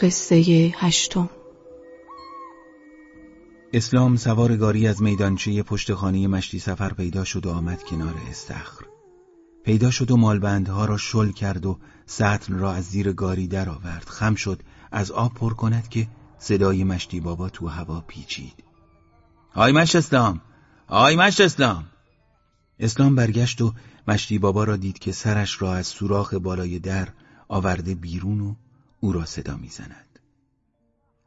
قصه هشتم. اسلام سوار گاری از میدانچه پشت خانه مشتی سفر پیدا شد و آمد کنار استخر. پیدا شد و مالبندها را شل کرد و سطل را از زیر گاری درآورد. خم شد از آب پر کند که صدای مشتی بابا تو هوا پیچید. آی مشت اسلام! آی مشت اسلام! اسلام برگشت و مشتی بابا را دید که سرش را از سوراخ بالای در آورده بیرون و او را صدا می‌زند.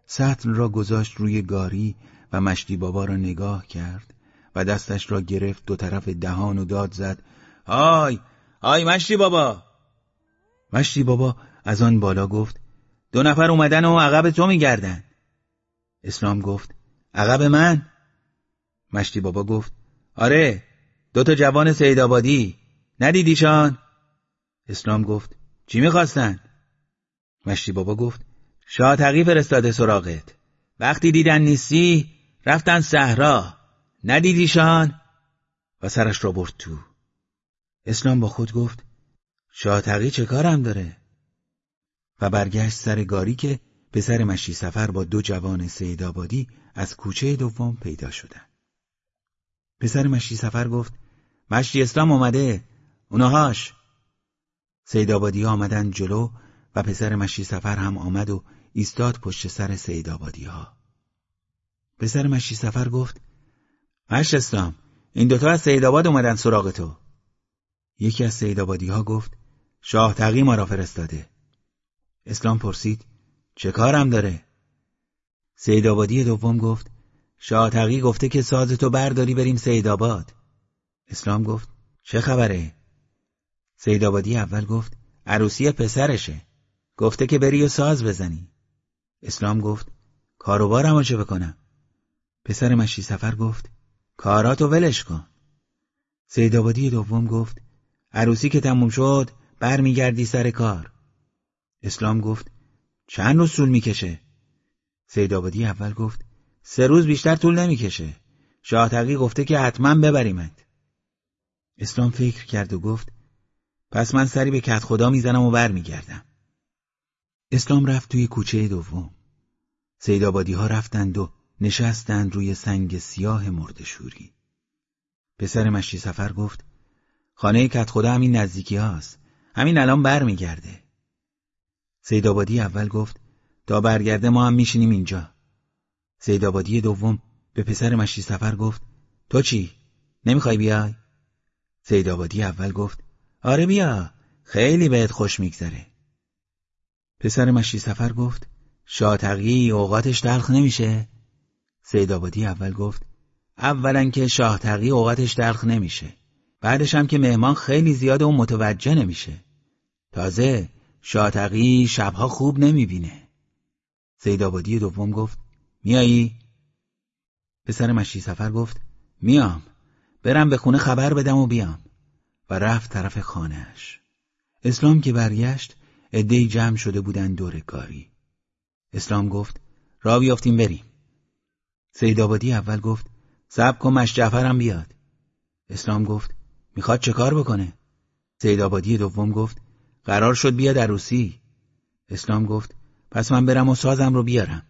سطل را گذاشت روی گاری و مشتی بابا را نگاه کرد و دستش را گرفت دو طرف دهان و داد زد. آی آی مشتی بابا! مشتی بابا از آن بالا گفت دو نفر اومدن و عقب تو میگردن. اسلام گفت عقب من؟ مشتی بابا گفت آره دو تا جوان سیدآبادی ندیدیشان اسلام گفت چی می‌خواستن؟ مشتی بابا گفت شاه فرستاده سراغت. وقتی دیدن نیستی رفتن صحرا. ندیدیشان و سرش را برد تو. اسلام با خود گفت شاه چه کارم داره؟ و برگشت سر گاری که پسر مشتی سفر با دو جوان سیدآبادی از کوچه دوم پیدا شدن. پسر مشتی سفر گفت مشتی اسلام اومده. اونهاش سیدآبادی آمدن جلو و پسر مشی سفر هم آمد و ایستاد پشت سر سید آبادی ها. پسر مشی سفر گفت مش اسلام این دوتا از سید آباد اومدن سراغ تو. یکی از سید آبادی ها گفت شاه تقی ما را فرستاده. اسلام پرسید چه کارم داره؟ سید آبادی دوم گفت شاه تقی گفته که ساز تو برداری بریم سید آباد. اسلام گفت چه خبره؟ سید آبادی اول گفت عروسی پسرشه. گفته که بری و ساز بزنی. اسلام گفت کاروبارمو چه بکنم. پسر مشی سفر گفت کاراتو ولش کن. سیدابادی دوم گفت عروسی که تموم شد برمیگردی سر کار. اسلام گفت چند روز طول می‌کشه؟ سیدابادی اول گفت سه روز بیشتر طول نمی‌کشه. شاه گفته که حتما ببریمت. اسلام فکر کرد و گفت پس من سری به کت خدا می‌زنم و برمیگردم. اسلام رفت توی کوچه دوم. سیدابادی ها رفتند و نشستند روی سنگ سیاه مردشوری. پسر مشتی سفر گفت خانه کت خدا همین نزدیکی هاست. همین الان برمیگرده. سیدابادی اول گفت تا برگرده ما هم میشینیم اینجا. سیدابادی دوم به پسر مشتی سفر گفت تو چی؟ نمی‌خوای بیای؟ سیدابادی اول گفت آره بیا خیلی بهت خوش میگذره. پسر مشی سفر گفت شاتقی اوقاتش دلخ نمیشه؟ سیدابادی اول گفت اولا که شاه تقی اوقاتش دلخ نمیشه. بعدش هم که مهمان خیلی زیاده و متوجه نمیشه. تازه شاه تقی شبها خوب نمی‌بینه. سید آبادی دوم گفت میایی؟ پسر مشی سفر گفت میام. برم به خونه خبر بدم و بیام. و رفت طرف خانهش اسلام که برگشت عدهای جمع شده بودن دور کاری. اسلام گفت را بیافتیم بریم. سید آبادی اول گفت سب کن مش جعفرم بیاد. اسلام گفت می‌خواد چه کار بکنه؟ سید آبادی دوم گفت قرار شد بیاد عروسی. اسلام گفت پس من برم و سازم رو بیارم.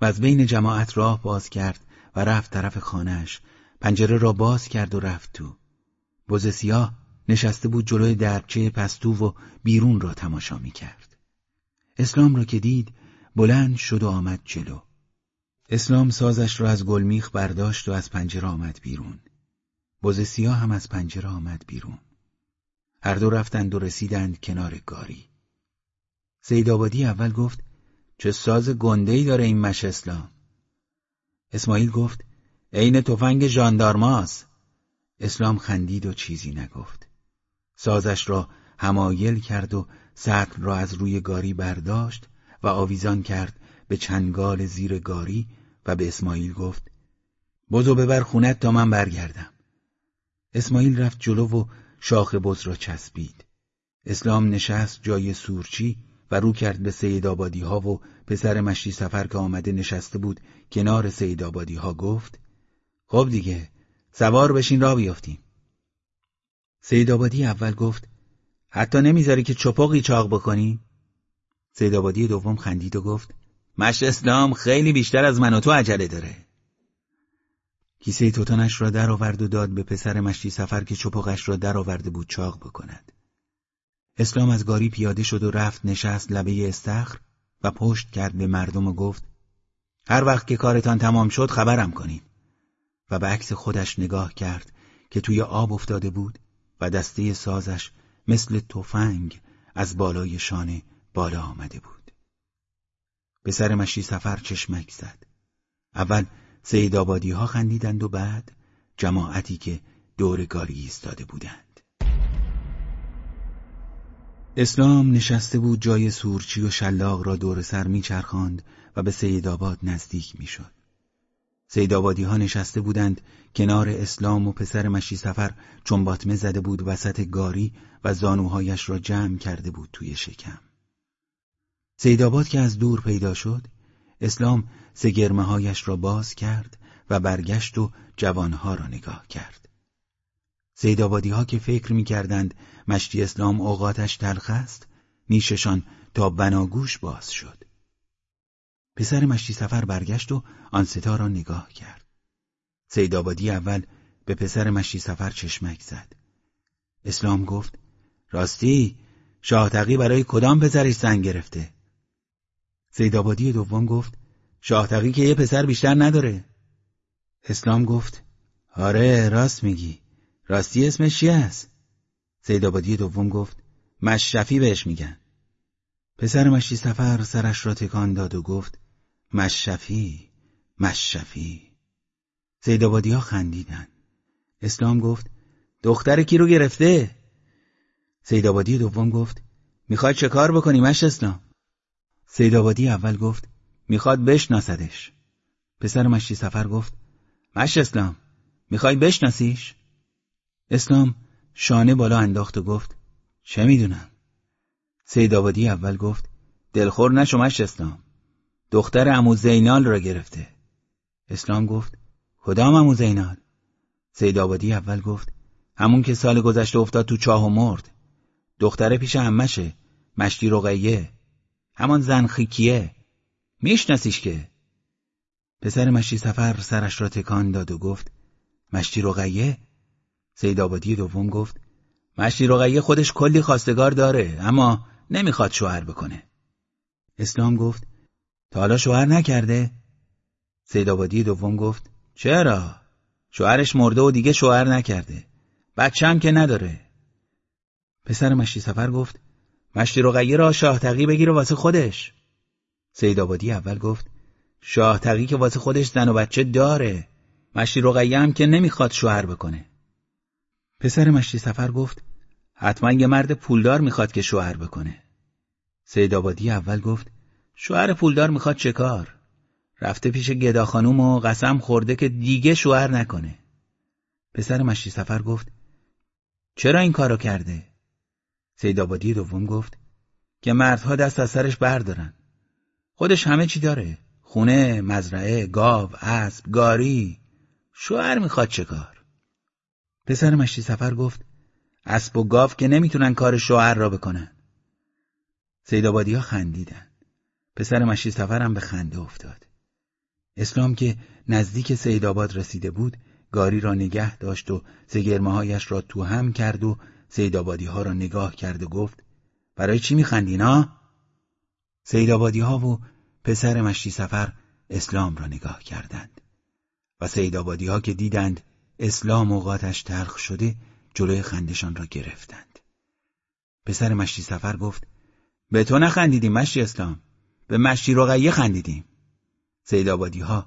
و از بین جماعت راه باز کرد و رفت طرف خانهش پنجره را باز کرد و رفت تو. بز سیاه نشسته بود جلوی دربچه پستو و بیرون را تماشا می کرد. اسلام را که دید بلند شد و آمد جلو. اسلام سازش را از گلمیخ برداشت و از پنجره آمد بیرون. بز سیاه هم از پنجره آمد بیرون. هر دو رفتند و رسیدند کنار گاری. سید آبادی اول گفت چه ساز گنده داره این مش اسلام. اسماعیل گفت عین تفنگ ژاندارماست. اسلام خندید و چیزی نگفت. سازش را همایل کرد و سطل را از روی گاری برداشت و آویزان کرد به چنگال زیر گاری و به اسماعیل گفت بزو ببر خونت تا من برگردم. اسماعیل رفت جلو و شاخ بز را چسبید. اسلام نشست جای سورچی و رو کرد به سید آبادی ها و پسر مشتی سفر که آمده نشسته بود کنار سید آبادی ها گفت خب دیگه سوار بشین را بیافتیم. سید آبادی اول گفت حتی نمی‌ذاری که چپاقی چاق بکنی؟ سید آبادی دوم خندید و گفت مشت اسلام خیلی بیشتر از من و تو عجله داره. کیسه توتانش را در آورد و داد به پسر مشتی سفر که چپاقش را در آورده بود چاق بکند. اسلام از گاری پیاده شد و رفت نشست لبه استخر و پشت کرد به مردم و گفت هر وقت که کارتان تمام شد خبرم کنید. و به عکس خودش نگاه کرد که توی آب افتاده بود و دسته سازش مثل تفنگ از بالای شانه بالا آمده بود. به سر مشی سفر چشمک زد. اول سید آبادی ها خندیدند و بعد جماعتی که دور گاری ایستاده بودند. اسلام نشسته بود جای سورچی و شلاق را دور سر میچرخاند و به سید آباد نزدیک می‌شد. سیدابادی ها نشسته بودند کنار اسلام و پسر مشی سفر چون باطمه زده بود وسط گاری و زانوهایش را جمع کرده بود توی شکم. سیداباد که از دور پیدا شد اسلام سگرمه هایش را باز کرد و برگشت و جوانها را نگاه کرد. سیدابادی ها که فکر می کردند مشتی اسلام اوقاتش تلخ است نیششان تا بناگوش باز شد. پسر مشتی سفر برگشت و آن ستا را نگاه کرد. سیدابادی اول به پسر مشتی سفر چشمک زد. اسلام گفت راستی شاهتقی برای کدام پسرش زن گرفته؟ سیدابادی دوم گفت شاهتقی که یه پسر بیشتر نداره. اسلام گفت آره راست میگی. راستی اسمش چی است؟ سیدابادی دوم گفت مشرفی بهش میگن. پسر مشتی سفر سرش را تکان داد و گفت مشفی مشفی سیدابادی ها خندیدن اسلام گفت دختر کی رو گرفته؟ سیدابادی دوم گفت می‌خواد چه کار بکنی مش اسلام؟ سیدابادی اول گفت می‌خواد بشناسدش. پسر مشتی سفر گفت مش اسلام می‌خوای بشناسیش؟ اسلام شانه بالا انداخت و گفت چه می‌دونم؟ سیدابادی اول گفت دلخور نشو مش اسلام. دختر امو زینال را گرفته. اسلام گفت کدام امو زینال؟ سید آبادی اول گفت همون که سال گذشته افتاد تو چاه و مرد. دختره پیش امشه مشتی رقیه. همان زن خیکیه. میشناسیش که. پسر مشتی سفر سرش را تکان داد و گفت مشتی رقیه؟ سید آبادی دوم گفت مشتی رقیه خودش کلی خواستگار داره اما نمی‌خواد شوهر بکنه. اسلام گفت تا حالا شوهر نکرده؟ سیدابادی دوم گفت چرا؟ شوهرش مرده و دیگه شوهر نکرده. بچه هم که نداره. پسر مشتی سفر گفت مشتی رقیه را شاه تقی بگیره واسه خودش. سیدابادی اول گفت شاه تقی که واسه خودش زن و بچه داره. مشتی رقیه هم که نمی‌خواد شوهر بکنه. پسر مشتی سفر گفت حتما یه مرد پولدار می‌خواد که شوهر بکنه. سید آبادی اول گفت شوهر پولدار می‌خواد چه کار؟ رفته پیش گدا خانوم و قسم خورده که دیگه شوهر نکنه پسر مشتی سفر گفت چرا این کارو کرده؟ سید آبادی دوم گفت که مردها دست از سرش بردارن خودش همه چی داره خونه، مزرعه، گاو، اسب، گاری شوهر می‌خواد چه کار؟ پسر مشتی سفر گفت اسب و گاو که نمی‌تونن کار شوهر را بکنن سیدابادی ها خندیدن پسر مشتی سفر هم به خنده افتاد. اسلام که نزدیک سیدآباد رسیده بود گاری را نگه داشت و سگرمه هایش را تو هم کرد و سیدآبادی ها را نگاه کرد و گفت برای چی میخندین ها؟ سیدآبادی ها و پسر مشتی سفر اسلام را نگاه کردند. و سیدآبادی ها که دیدند اسلام اوقاتش تلخ شده جلوی خندشان را گرفتند. پسر مشتی سفر گفت به تو نخندیدیم مشتی اسلام. به مشتی رقیه خندیدیم. سیدآبادی ها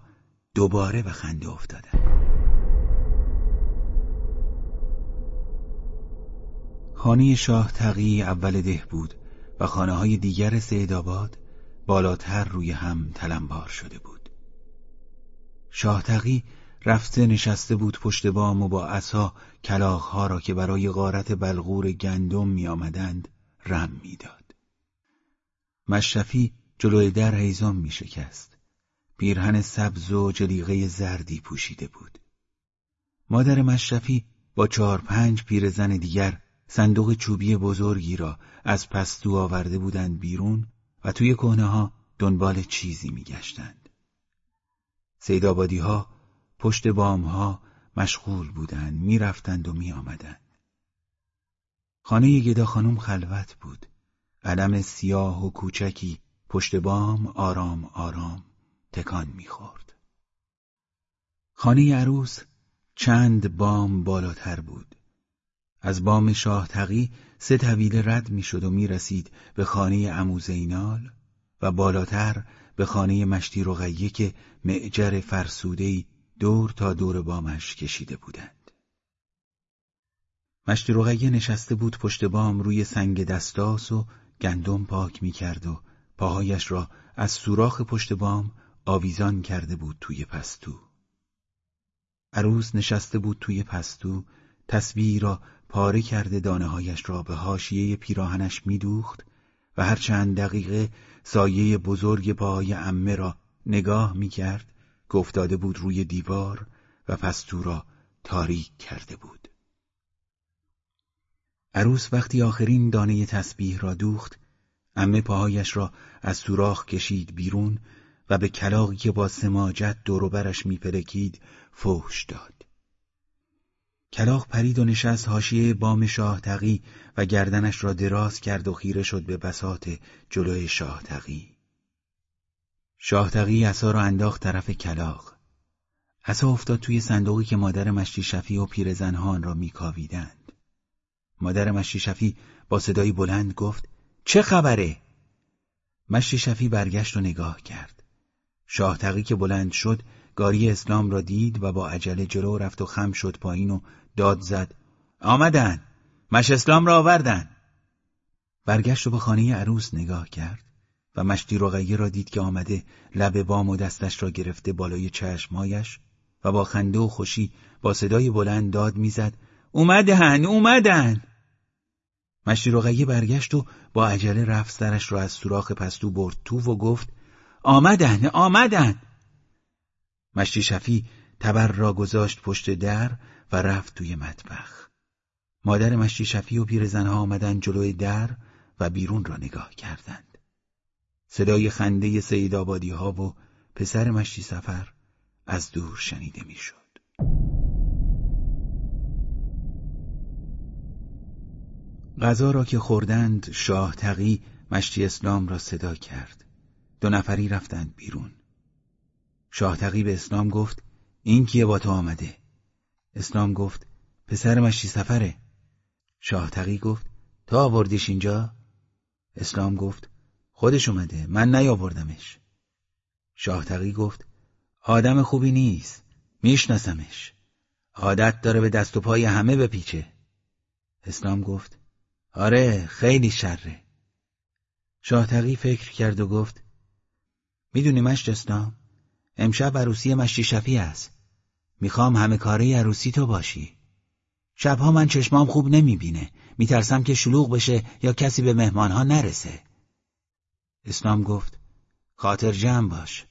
دوباره به خنده افتادند خانه شاه تقی اول ده بود و خانه های دیگر سیدآباد بالاتر روی هم تلمبار شده بود. شاه تقی رفته نشسته بود پشت بام و با عصا کلاغها را که برای غارت بلغور گندم می آمدند رم می‌داد. مشرفی جلوی در حیزان می شکست. پیرهن سبز و جلیقه زردی پوشیده بود. مادر مشرفی با چهار پنج پیرزن دیگر صندوق چوبی بزرگی را از پستو آورده بودند بیرون و توی کهنه ها دنبال چیزی میگشتند. سیدابادی ها پشت بام ها مشغول بودند می‌رفتند و میآمدند. خانه گدا خانم خلوت بود. علم سیاه و کوچکی پشت بام آرام آرام تکان می‌خورد. خانه عروس چند بام بالاتر بود. از بام شاه تقی سه طویله رد می‌شد و می‌رسید به خانه عمو زینال و بالاتر به خانه مشتی رقیه که معجر فرسودهی دور تا دور بامش کشیده بودند. مشتی رقیه نشسته بود پشت بام روی سنگ دستاس و گندم پاک می‌کرد و پاهایش را از سوراخ پشت بام آویزان کرده بود توی پستو. عروس نشسته بود توی پستو تسبیح را پاره کرده دانههایش را به حاشیه پیراهنش میدوخت و هر چند دقیقه سایه بزرگ پاهای امه را نگاه می‌کرد که افتاده بود روی دیوار و پستو را تاریک کرده بود. عروس وقتی آخرین دانه تسبیح را دوخت امه پاهایش را از سوراخ کشید بیرون و به کلاقی که با سماجت دوروبرش میپلکید فوش داد. کلاق پرید و نشست حاشیه بام شاه تقی و گردنش را دراز کرد و خیره شد به بساط جلوی شاه تقی. شاه تقی اصا را انداخت طرف کلاق. اصا افتاد توی صندوقی که مادر مشتی شفی و پیرزنهان را میکاویدند. مادر مشتی شفی با صدای بلند گفت چه خبره؟ مشتی شفی برگشت و نگاه کرد. شاه تقی که بلند شد گاری اسلام را دید و با عجله جلو رفت و خم شد پایین و داد زد آمدن مش اسلام را آوردن برگشت و به خانه عروس نگاه کرد و مشتی رقیه را دید که آمده لب بام و دستش را گرفته بالای چشمهایش و با خنده و خوشی با صدای بلند داد می‌زد اومدن اومدن مشتی رقیه برگشت و با عجله رفت سرش را از سوراخ پستو برد تو و گفت آمدن آمدن مشتی شفی تبر را گذاشت پشت در و رفت توی مطبخ. مادر مشتی شفی و پیرزنها آمدن جلوی در و بیرون را نگاه کردند. صدای خنده سید آبادی ها و پسر مشتی سفر از دور شنیده می‌شد. غذا را که خوردند شاه تقی مشتی اسلام را صدا کرد. دو نفری رفتند بیرون. شاه تقی به اسلام گفت این کیه با تو آمده؟ اسلام گفت پسر مشتی سفره شاه تقی گفت تو آوردیش اینجا؟ اسلام گفت خودش اومده من نیاوردمش شاه تقی گفت آدم خوبی نیست میشناسمش عادت داره به دست و پای همه بپیچه اسلام گفت آره خیلی شره. شاه فکر کرد و گفت می‌دونی اسلام امشب عروسی مشتی شفی است. می‌خوام همه کاره عروسی تو باشی. شبها من چشمام خوب نمی‌بینه. میترسم که شلوغ بشه یا کسی به مهمانها نرسه. اسلام گفت خاطر جمع باش.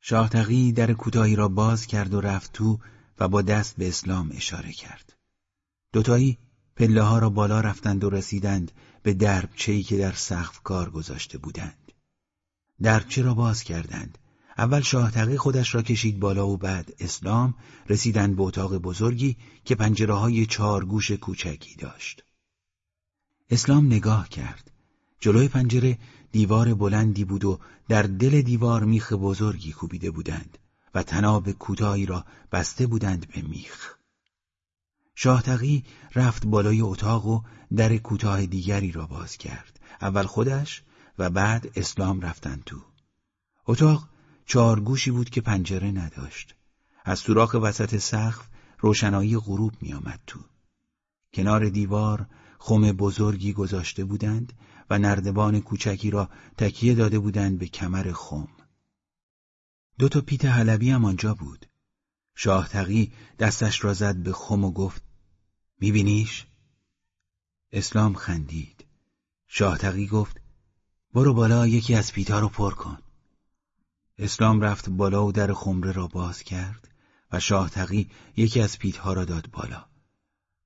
شاه در کوتاهی را باز کرد و رفت تو و با دست به اسلام اشاره کرد. دوتایی پله ها را بالا رفتند و رسیدند به دربچه‌ای که در سقف کار گذاشته بودند. دربچه را باز کردند. اول شاه خودش را کشید بالا و بعد اسلام. رسیدند به اتاق بزرگی که پنجره های چهار گوش کوچکی داشت. اسلام نگاه کرد. جلوی پنجره دیوار بلندی بود و در دل دیوار میخ بزرگی کوبیده بودند و تناب کوتاهی را بسته بودند به میخ. شاه رفت بالای اتاق و در کوتاه دیگری را باز کرد. اول خودش و بعد اسلام رفتند تو. اتاق چهار گوشی بود که پنجره نداشت. از سوراخ وسط سقف روشنایی غروب میآمد تو. کنار دیوار خم بزرگی گذاشته بودند و نردبان کوچکی را تکیه داده بودند به کمر خم. دو تا پیت حلبی هم آنجا بود. شاه تقی دستش را زد به خم و گفت میبینیش؟ اسلام خندید. شاه تقی گفت برو بالا یکی از پیتا رو پر کن. اسلام رفت بالا و در خمره را باز کرد و شاه تقی یکی از پیتها را داد بالا.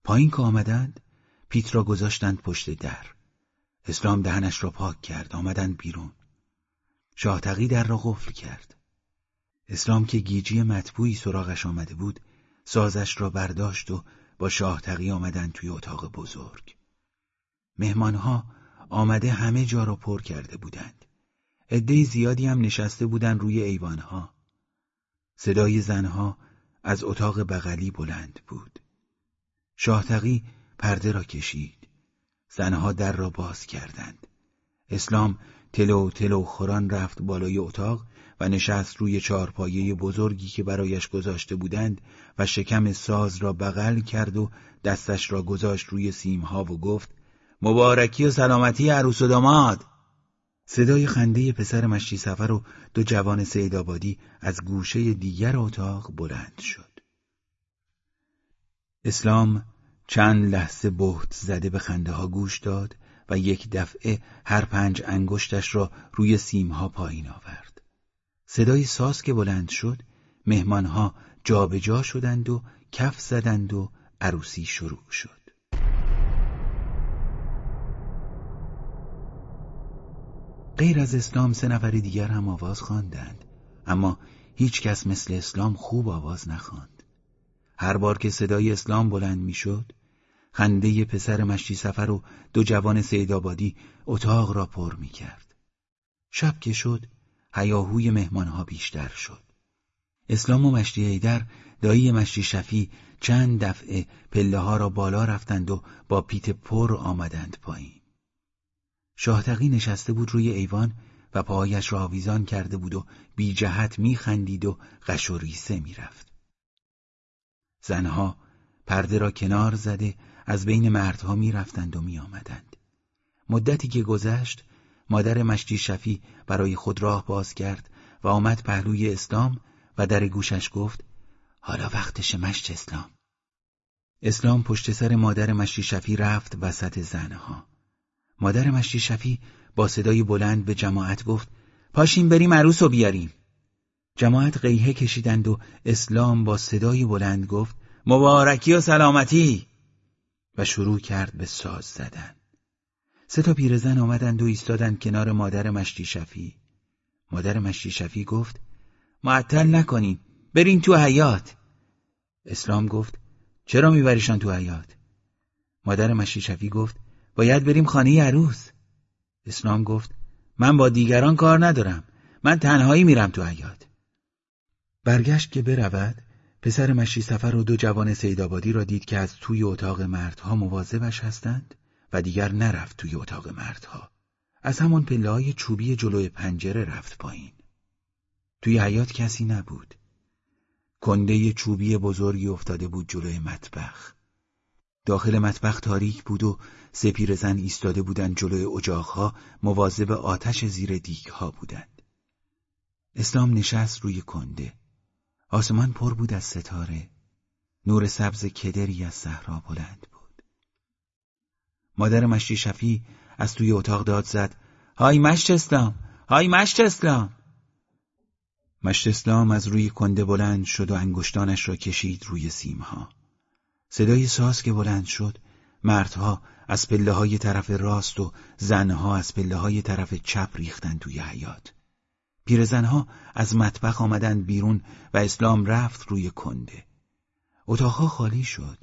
پایین که آمدند پیت را گذاشتند پشت در. اسلام دهنش را پاک کرد آمدند بیرون. شاه تقی در را قفل کرد. اسلام که گیجی مطبوعی سراغش آمده بود سازش را برداشت و با شاه تقی آمدند توی اتاق بزرگ. مهمانها آمده همه جا را پر کرده بودند. عده زیادی هم نشسته بودند روی ایوانها. صدای زنها از اتاق بغلی بلند بود. شاهتقی پرده را کشید. زنها در را باز کردند. اسلام تلو تلو خوران رفت بالای اتاق و نشست روی چارپایه بزرگی که برایش گذاشته بودند و شکم ساز را بغل کرد و دستش را گذاشت روی سیمها و گفت مبارکی و سلامتی عروس و داماد صدای خنده پسر مشتی سفر و دو جوان سیدآبادی از گوشه دیگر اتاق بلند شد. اسلام چند لحظه بهت زده به خنده ها گوش داد و یک دفعه هر پنج انگشتش را روی سیمها پایین آورد. صدای ساز که بلند شد مهمانها جابجا شدند و کف زدند و عروسی شروع شد. غیر از اسلام سه نفر دیگر هم آواز خواندند اما هیچ کس مثل اسلام خوب آواز نخواند هر بار که صدای اسلام بلند می‌شد خنده پسر مشتی سفر و دو جوان سیدآبادی اتاق را پر می کرد. شب که شد هیاهوی مهمانها بیشتر شد اسلام و مشتی ایدر دایی مشتی شفی چند دفعه پله ها را بالا رفتند و با پیت پر آمدند پایین شاهتقی نشسته بود روی ایوان و پاهایش را آویزان کرده بود و بی جهت میخندید و غش و ریسه می‌رفت. زنها پرده را کنار زده از بین مردها می‌رفتند و میآمدند. مدتی که گذشت مادر مشتی شفی برای خود راه باز کرد و آمد پهلوی اسلام و در گوشش گفت حالا وقتش مشت اسلام. اسلام پشت سر مادر مشتی شفی رفت وسط زنها. مادر مشتی شفی با صدای بلند به جماعت گفت پاشیم بریم عروس و بیاریم جماعت قیهه کشیدند و اسلام با صدای بلند گفت مبارکی و سلامتی و شروع کرد به ساز زدن. سه تا پیرزن آمدند و ایستادند کنار مادر مشتی شفی. مادر مشتی شفی گفت معطل نکنیم بریم تو حیات اسلام گفت چرا میبریشان تو حیات مادر مشتی شفی گفت باید بریم خانه عروس. اسلام گفت من با دیگران کار ندارم من تنهایی میرم تو حیات برگشت که برود پسر مشی سفر و دو جوان سیدآبادی را دید که از توی اتاق مردها مواظبش هستند و دیگر نرفت توی اتاق مردها. از همان پله چوبی جلوی پنجره رفت پایین. توی حیات کسی نبود. کنده چوبی بزرگی افتاده بود جلوی مطبخ. داخل مطبخ تاریک بود و سپیر زن ایستاده بودند جلوی اجاقها مواظب آتش زیر ها بودند. اسلام نشست روی کنده. آسمان پر بود از ستاره. نور سبز کدری از صحرا بلند بود. مادر مشتی شفی از توی اتاق داد زد های مشت اسلام های مشت اسلام. مشت اسلام از روی کنده بلند شد و انگشتانش را کشید روی سیمها. صدای ساز که بلند شد مردها از پله های طرف راست و زنها از پله های طرف چپ ریختند توی حیات پیرزنها از مطبخ آمدند بیرون و اسلام رفت روی کنده. اتاقها خالی شد.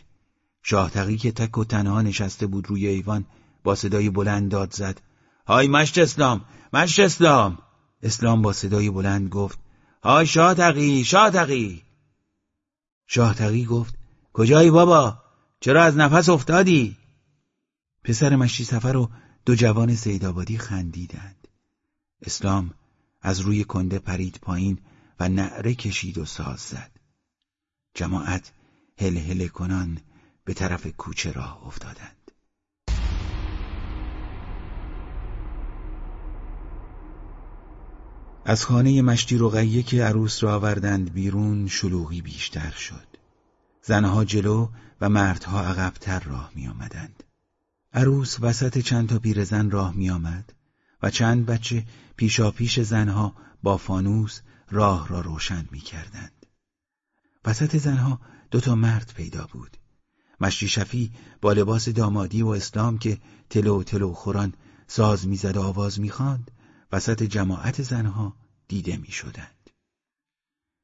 شاهتقی که تک و تنها نشسته بود روی ایوان با صدای بلند داد زد. های مشت اسلام مشت اسلام. اسلام با صدای بلند گفت های شاهتقی شاهتقی شاهتقی گفت کجایی بابا؟ چرا از نفس افتادی? پسر مشتی سفر و دو جوان سیدآبادی خندیدند. اسلام از روی کنده پرید پایین و نعره کشید و ساز زد. جماعت هل هل کنان به طرف کوچه راه افتادند. از خانه مشتی رقیه که عروس را آوردند بیرون شلوغی بیشتر شد. زنها جلو و مردها عقبتر راه می آمدند. عروس وسط چند تا پیرزن راه می آمد و چند بچه پیشا پیش زنها با فانوس راه را روشن می کردند. وسط زنها دو تا مرد پیدا بود. مشتی شفی با لباس دامادی و اسلام که تلو تلو خوران ساز می‌زد و آواز می‌خواند وسط جماعت زنها دیده می‌شدند.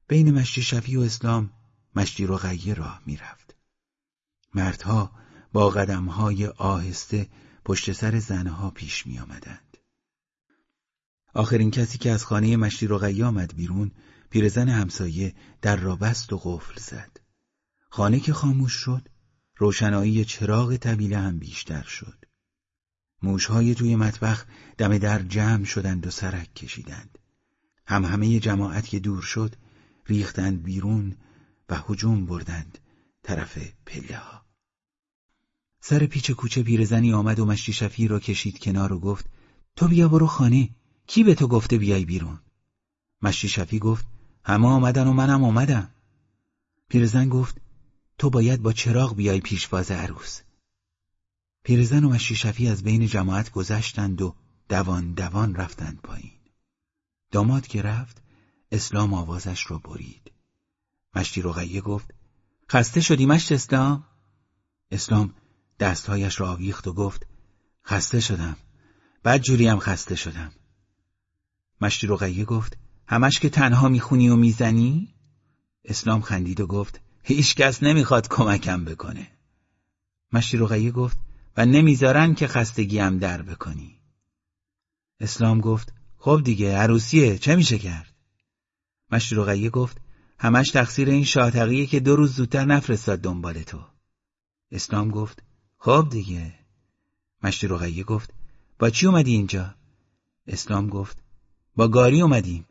بین مشتی شفی و اسلام مشتی رقیه راه می‌رفت. مردها با قدمهای آهسته پشت سر زنها پیش می آمدند. آخرین کسی که از خانه مشتی آمد بیرون پیرزن همسایه در را بست و قفل زد. خانه که خاموش شد روشنایی چراغ طبیله هم بیشتر شد. موشهای توی مطبخ دم در جمع شدند و سرک کشیدند. هم همه جماعت که دور شد ریختند بیرون و هجوم بردند طرف پله ها. سر پیچ کوچه پیرزنی آمد و مشتی شفی را کشید کنار و گفت تو بیا برو خانه کی به تو گفته بیای بیرون؟ مشتی شفی گفت همه آمدن و منم آمدم. پیرزن گفت تو باید با چراغ بیای پیشواز عروس. پیرزن و مشتی شفی از بین جماعت گذشتند و دوان دوان رفتند پایین. داماد که رفت اسلام آوازش را برید. مشتی رقیه گفت خسته شدی مشت اسلام؟ اسلام دستهایش را آویخت و گفت خسته شدم. بعد جوری هم خسته شدم. مشتی رقیه گفت همش که تنها می‌خونی و می‌زنی؟ اسلام خندید و گفت هیچ کس نمی‌خواد کمکم بکنه مشتی رقیه گفت و نمی‌ذارن که خستگیم در بکنی اسلام گفت خب دیگه عروسیه چه میشه کرد؟ مشتی رقیه گفت همش تقصیر این شاتقیه که دو روز زودتر نفرستاد دنبال تو اسلام گفت خب دیگه مشتی رقیه گفت با چی اومدی اینجا؟ اسلام گفت با گاری اومدیم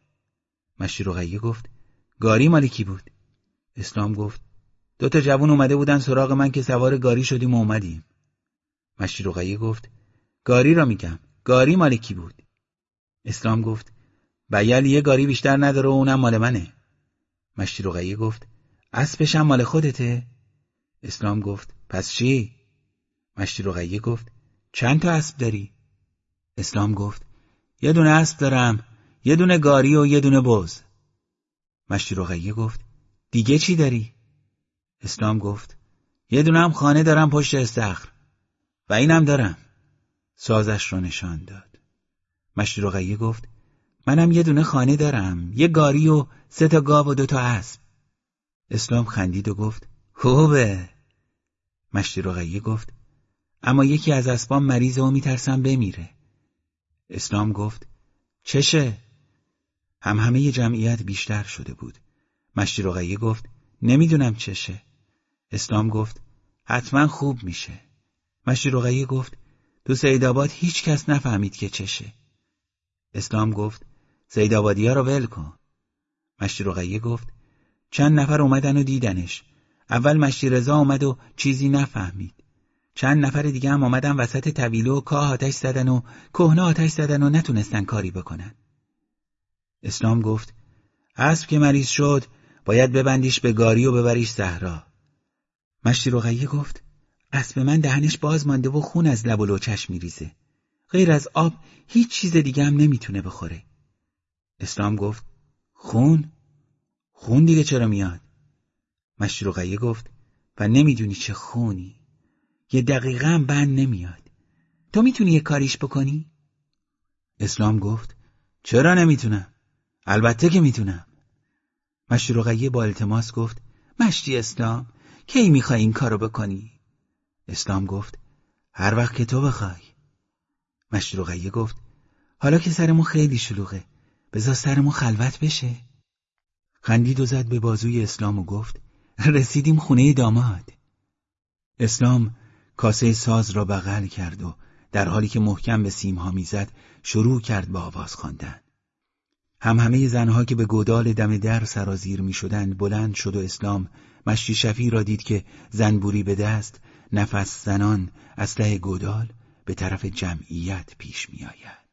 مشتی رقیه گفت گاری مال کی بود؟ اسلام گفت دو تا جوون اومده بودن سراغ من که سوار گاری شدیم و اومدیم مشتی رقیه گفت گاری را میگم گاری مال کی بود؟ اسلام گفت بیل یه گاری بیشتر نداره و اونم مال منه مشتی رقیه گفت اسبشم مال خودته؟ اسلام گفت پس چی؟ مشتی رقیه گفت چند تا اسب داری؟ اسلام گفت یه دونه اسب دارم یه دونه گاری و یه دونه بز. مشتی رقیه گفت دیگه چی داری؟ اسلام گفت یه دونه هم خانه دارم پشت استخر. و اینم دارم. سازش را نشان داد. مشتی رقیه گفت منم یه دونه خانه دارم یه گاری و سه تا گاو و دو تا اسب. اسلام خندید و گفت خوبه. مشتی رقیه گفت اما یکی از اسبام مریضه و میترسم بمیره. اسلام گفت چشه؟ هم همه جمعیت بیشتر شده بود. مشتی رقیه گفت نمی‌دونم چشه. اسلام گفت حتما خوب میشه. مشتی رقیه گفت تو سیدآباد هیچ کس نفهمید که چشه. اسلام گفت سیدآبادی رو ول کن. مشتی رقیه گفت چند نفر اومدن و دیدنش. اول مشتی رضا اومد و چیزی نفهمید. چند نفر دیگه هم آمدن وسط طویله و کاه آتش زدن و کهنه آتش زدن و نتونستن کاری بکنن. اسلام گفت اسب که مریض شد باید ببندیش به گاری و ببریش صحرا. مشتی رقیه گفت اسب من دهنش باز مانده و خون از لب و لوچش میریزه. غیر از آب هیچ چیز دیگه هم نمی‌تونه بخوره. اسلام گفت خون؟ خون دیگه چرا میاد؟ مشروقیه گفت و نمی‌دونی چه خونی. یه دقیقه هم بند نمیاد تو می‌تونی یه کاریش بکنی؟ اسلام گفت چرا نمی‌تونم؟ البته که می‌تونم مشروقیه با التماس گفت مشتی اسلام کی می‌خوای این کارو بکنی؟ اسلام گفت هر وقت که تو بخوای مشروقیه گفت حالا که سرمون خیلی شلوغه بذار سرمون خلوت بشه خندید و زد به بازوی اسلام و گفت رسیدیم خونه داماد اسلام کاسه ساز را بغل کرد و در حالی که محکم به سیمها می‌زد شروع کرد به آواز خواندن. هم همه زنها که به گودال دم در سرازیر می شدند بلند شد و اسلام مشتی شفی را دید که زنبوری به دست نفس زنان از گودال به طرف جمعیت پیش می آید.